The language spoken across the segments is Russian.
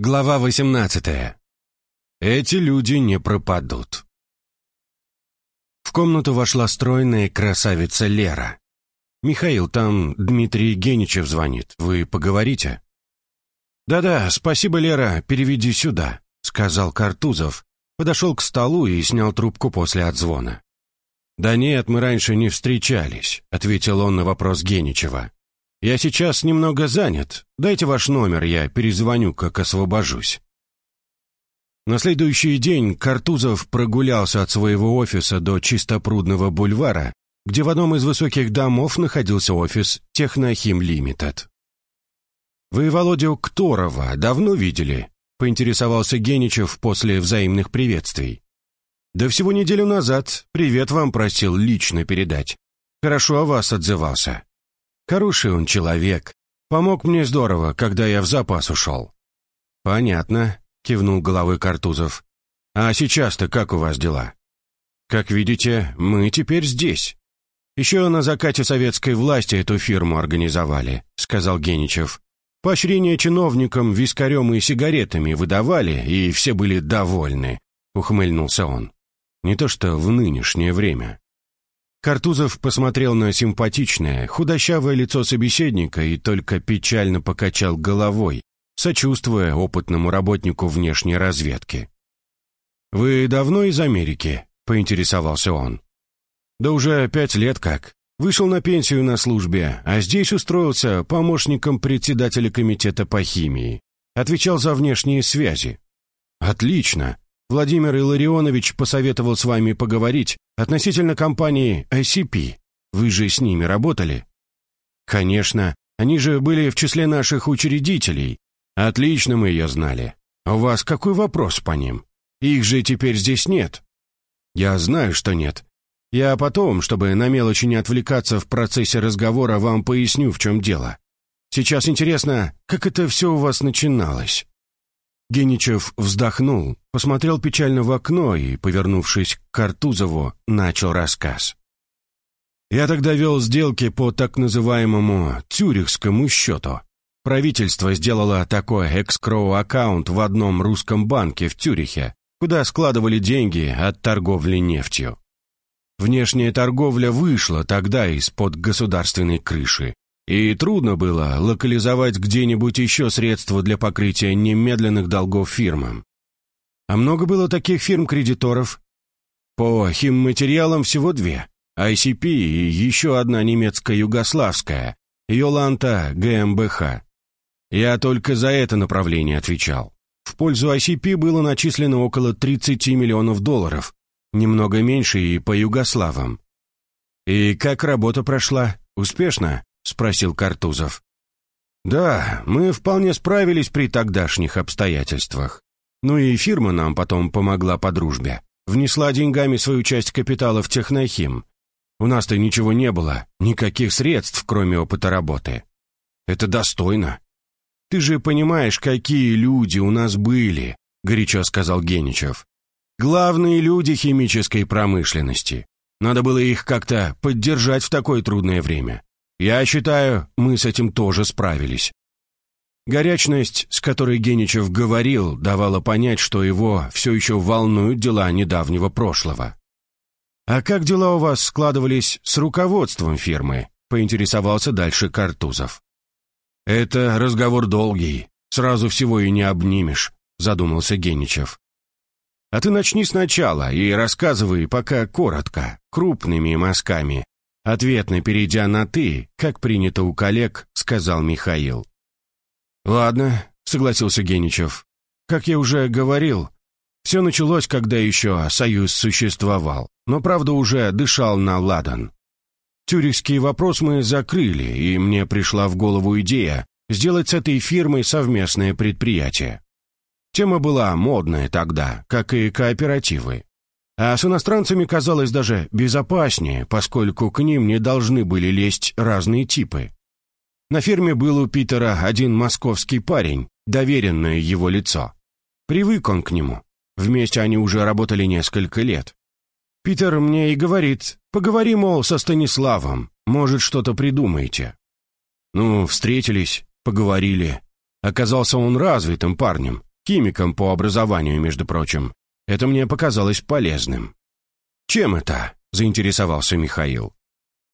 Глава 18. Эти люди не пропадут. В комнату вошла стройная красавица Лера. «Михаил, там Дмитрий Геничев звонит. Вы поговорите?» «Да-да, спасибо, Лера, переведи сюда», — сказал Картузов. Подошел к столу и снял трубку после отзвона. «Да нет, мы раньше не встречались», — ответил он на вопрос Геничева. «Я сейчас немного занят. Дайте ваш номер, я перезвоню, как освобожусь». На следующий день Картузов прогулялся от своего офиса до Чистопрудного бульвара, где в одном из высоких домов находился офис Технохим Лимитед. «Вы Володю Кторова давно видели?» — поинтересовался Геничев после взаимных приветствий. «Да всего неделю назад привет вам просил лично передать. Хорошо о вас отзывался. Хороший он человек. Помог мне здорово, когда я в запас ушел». «Понятно», — кивнул головой Картузов. «А сейчас-то как у вас дела?» «Как видите, мы теперь здесь». «Еще на закате советской власти эту фирму организовали», — сказал Геничев. «Поощрение чиновникам вискарем и сигаретами выдавали, и все были довольны», — ухмыльнулся он. «Не то что в нынешнее время». Картузов посмотрел на симпатичное, худощавое лицо собеседника и только печально покачал головой, сочувствуя опытному работнику внешней разведки. «Вы давно из Америки?» — поинтересовался он. «Да уже пять лет как. Вышел на пенсию на службе, а здесь устроился помощником председателя комитета по химии. Отвечал за внешние связи». «Отлично. Владимир Илларионович посоветовал с вами поговорить относительно компании ICP. Вы же с ними работали?» «Конечно. Они же были в числе наших учредителей. Отлично мы ее знали. А у вас какой вопрос по ним? Их же теперь здесь нет». «Я знаю, что нет. Я потом, чтобы на мелочи не отвлекаться в процессе разговора, вам поясню, в чем дело. Сейчас интересно, как это все у вас начиналось?» Геничев вздохнул, посмотрел печально в окно и, повернувшись к Картузову, начал рассказ. «Я тогда вел сделки по так называемому «тюрихскому счету». Правительство сделало такой экскроу-аккаунт в одном русском банке в Тюрихе, куда складывали деньги от торговли нефтью. Внешняя торговля вышла тогда из-под государственной крыши, и трудно было локализовать где-нибудь еще средства для покрытия немедленных долгов фирмам. А много было таких фирм-кредиторов? По химматериалам всего две. ICP и еще одна немецко-югославская, Йоланта ГМБХ. Я только за это направление отвечал. В пользу ICP было начислено около 30 миллионов долларов, немного меньше и по югославам. И как работа прошла? Успешно? — спросил Картузов. «Да, мы вполне справились при тогдашних обстоятельствах. Ну и фирма нам потом помогла по дружбе. Внесла деньгами свою часть капитала в технохим. У нас-то ничего не было, никаких средств, кроме опыта работы. Это достойно. Ты же понимаешь, какие люди у нас были», — горячо сказал Геничев. «Главные люди химической промышленности. Надо было их как-то поддержать в такое трудное время. Я считаю, мы с этим тоже справились. Горячность, с которой Геничев говорил, давала понять, что его все еще волнуют дела недавнего прошлого. «А как дела у вас складывались с руководством фирмы?» — поинтересовался дальше Картузов. «Это разговор долгий, сразу всего и не обнимешь», — задумался Геничев. «А ты начни сначала и рассказывай пока коротко, крупными мазками, Ответно перейдя на «ты», как принято у коллег, сказал Михаил. «Ладно», — согласился Геничев. «Как я уже говорил, все началось, когда еще Союз существовал, но, правда, уже дышал на ладан. Тюрихский вопрос мы закрыли, и мне пришла в голову идея сделать с этой фирмой совместное предприятие. Тема была модная тогда, как и кооперативы. А с иностранцами казалось даже безопаснее, поскольку к ним не должны были лезть разные типы. На ферме был у Питера один московский парень, доверенное его лицо. Привык он к нему. Вместе они уже работали несколько лет. Питер мне и говорит, поговори, мол, со Станиславом, может, что-то придумаете. Ну, встретились, поговорили. Оказался он развитым парнем, химиком по образованию, между прочим. Это мне показалось полезным. «Чем это?» — заинтересовался Михаил.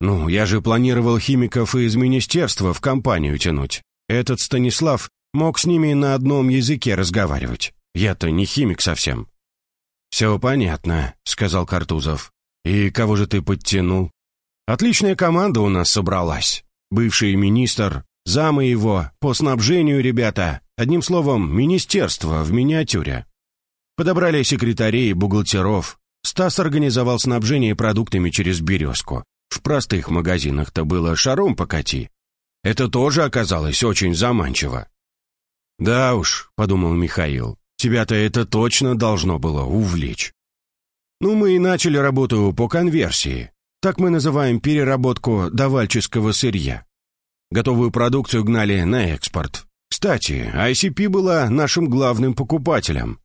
«Ну, я же планировал химиков из министерства в компанию тянуть. Этот Станислав мог с ними на одном языке разговаривать. Я-то не химик совсем». «Все понятно», — сказал Картузов. «И кого же ты подтянул?» «Отличная команда у нас собралась. Бывший министр, замы его, по снабжению ребята, одним словом, министерство в миниатюре. Подобрали секретарей, бухгалтеров. Стас организовал снабжение продуктами через «Березку». В простых магазинах-то было шаром покати. Это тоже оказалось очень заманчиво. «Да уж», — подумал Михаил, — «тебя-то это точно должно было увлечь». Ну, мы и начали работу по конверсии. Так мы называем переработку давальческого сырья. Готовую продукцию гнали на экспорт. Кстати, ICP была нашим главным покупателем.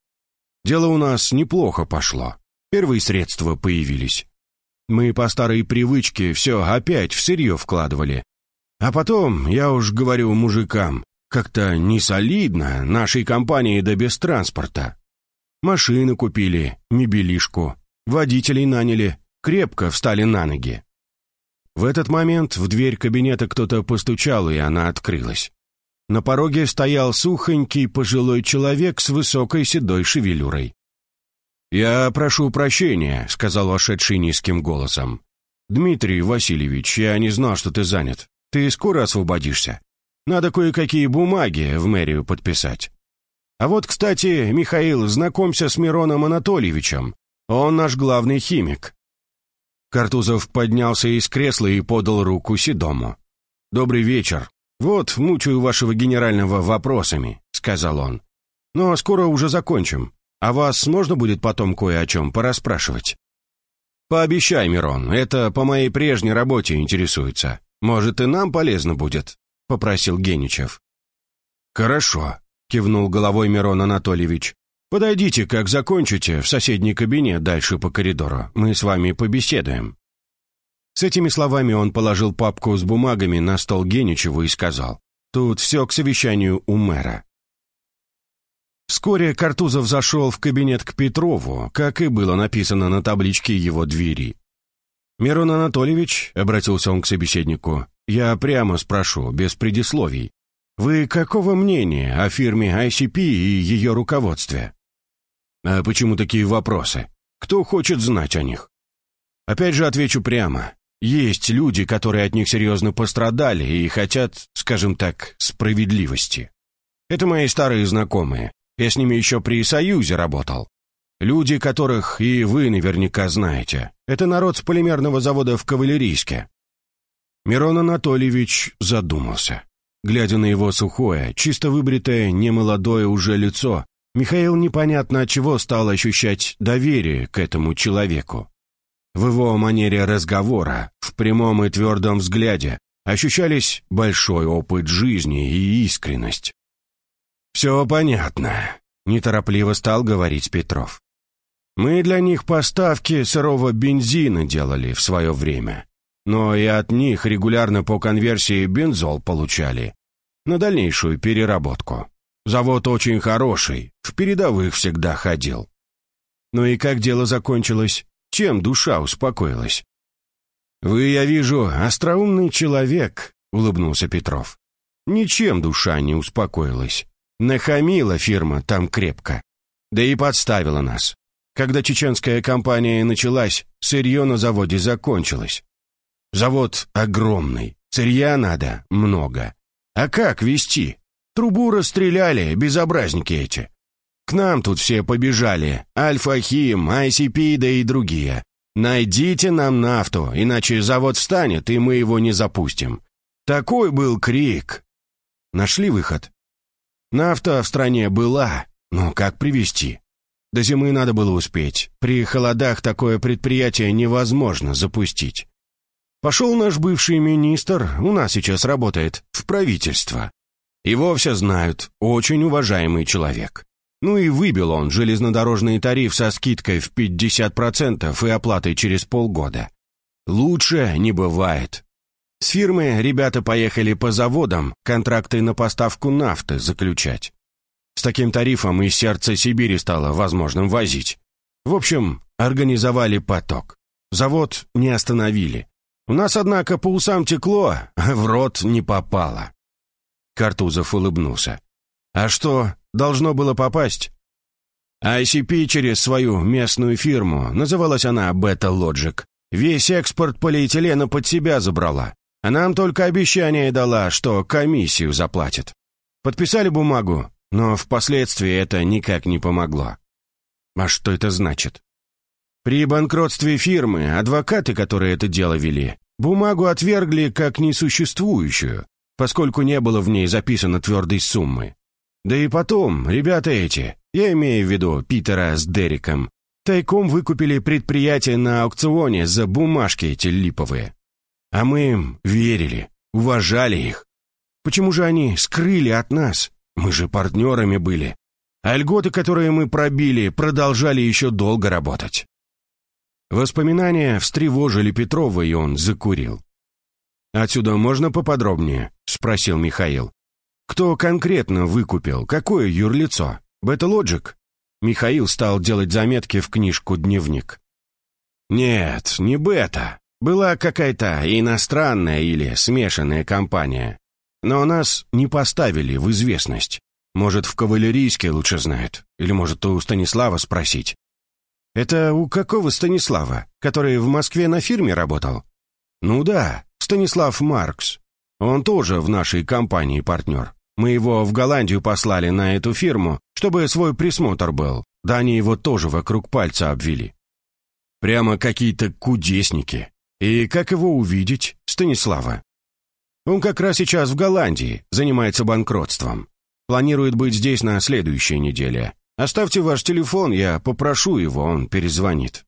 Дело у нас неплохо пошло. Первые средства появились. Мы по старой привычке все опять в сырье вкладывали. А потом, я уж говорю мужикам, как-то не солидно нашей компании да без транспорта. Машины купили, мебелишку, водителей наняли, крепко встали на ноги. В этот момент в дверь кабинета кто-то постучал, и она открылась. На пороге стоял сухонький пожилой человек с высокой седой шевелюрой. «Я прошу прощения», — сказал вошедший низким голосом. «Дмитрий Васильевич, я не знал, что ты занят. Ты скоро освободишься? Надо кое-какие бумаги в мэрию подписать. А вот, кстати, Михаил, знакомься с Мироном Анатольевичем. Он наш главный химик. Картузов поднялся из кресла и подал руку Седому. «Добрый вечер. Вот, мучаю вашего генерального вопросами», — сказал он. «Но скоро уже закончим. А вас можно будет потом кое о чем порасспрашивать?» «Пообещай, Мирон, это по моей прежней работе интересуется. Может, и нам полезно будет», — попросил Геничев. «Хорошо», — кивнул головой Мирон Анатольевич. Подойдите, как закончите, в соседний кабинет дальше по коридору. Мы с вами побеседуем». С этими словами он положил папку с бумагами на стол Геничеву и сказал, «Тут все к совещанию у мэра». Вскоре Картузов зашел в кабинет к Петрову, как и было написано на табличке его двери. «Мирон Анатольевич», — обратился он к собеседнику, — «я прямо спрошу, без предисловий. Вы какого мнения о фирме ICP и ее руководстве?» А почему такие вопросы? Кто хочет знать о них? Опять же отвечу прямо. Есть люди, которые от них серьезно пострадали и хотят, скажем так, справедливости. Это мои старые знакомые. Я с ними еще при Союзе работал. Люди, которых и вы наверняка знаете. Это народ с полимерного завода в Кавалерийске. Мирон Анатольевич задумался. Глядя на его сухое, чисто выбритое, немолодое уже лицо, Михаил непонятно от чего стал ощущать доверие к этому человеку. В его манере разговора, в прямом и твердом взгляде ощущались большой опыт жизни и искренность. «Все понятно», — неторопливо стал говорить Петров. «Мы для них поставки сырого бензина делали в свое время, но и от них регулярно по конверсии бензол получали на дальнейшую переработку. Завод очень хороший, в передовых всегда ходил. Ну и как дело закончилось? Чем душа успокоилась? «Вы, я вижу, остроумный человек», — улыбнулся Петров. «Ничем душа не успокоилась. Нахамила фирма там крепко. Да и подставила нас. Когда чеченская компания началась, сырье на заводе закончилось. Завод огромный, сырья надо много. А как вести? Трубу расстреляли, безобразники эти. К нам тут все побежали. Альфа-Хим, ICP, да и другие. Найдите нам нафту, иначе завод встанет, и мы его не запустим. Такой был крик. Нашли выход. Нафта в стране была, но как привезти? До зимы надо было успеть. При холодах такое предприятие невозможно запустить. Пошел наш бывший министр, у нас сейчас работает, в правительство. Его все знают, очень уважаемый человек. Ну и выбил он железнодорожный тариф со скидкой в 50% и оплатой через полгода. Лучше не бывает. С фирмы ребята поехали по заводам контракты на поставку нафты заключать. С таким тарифом из сердца Сибири стало возможным возить. В общем, организовали поток. Завод не остановили. У нас, однако, по усам текло, а в рот не попало. Картузов улыбнулся. А что, должно было попасть? ICP через свою местную фирму, называлась она Beta Logic, весь экспорт полиэтилена под себя забрала. А нам только обещание дала, что комиссию заплатит. Подписали бумагу, но впоследствии это никак не помогло. А что это значит? При банкротстве фирмы адвокаты, которые это дело вели, бумагу отвергли как несуществующую, поскольку не было в ней записано твердой суммы. Да и потом, ребята эти, я имею в виду Питера с Дериком, тайком выкупили предприятие на аукционе за бумажки эти липовые. А мы им верили, уважали их. Почему же они скрыли от нас? Мы же партнерами были. А льготы, которые мы пробили, продолжали еще долго работать. Воспоминания встревожили Петрова, и он закурил. «Отсюда можно поподробнее?» — спросил Михаил. «Кто конкретно выкупил? Какое юрлицо? Бета-лоджик?» Михаил стал делать заметки в книжку «Дневник». «Нет, не бета. Была какая-то иностранная или смешанная компания. Но нас не поставили в известность. Может, в кавалерийске лучше знают. Или, может, у Станислава спросить. Это у какого Станислава, который в Москве на фирме работал? Ну да, Станислав Маркс. Он тоже в нашей компании партнер. Мы его в Голландию послали на эту фирму, чтобы свой присмотр был. Да они его тоже вокруг пальца обвели. Прямо какие-то кудесники. И как его увидеть, Станислава? Он как раз сейчас в Голландии, занимается банкротством. Планирует быть здесь на следующей неделе. Оставьте ваш телефон, я попрошу его, он перезвонит».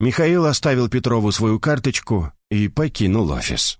Михаил оставил Петрову свою карточку и покинул офис.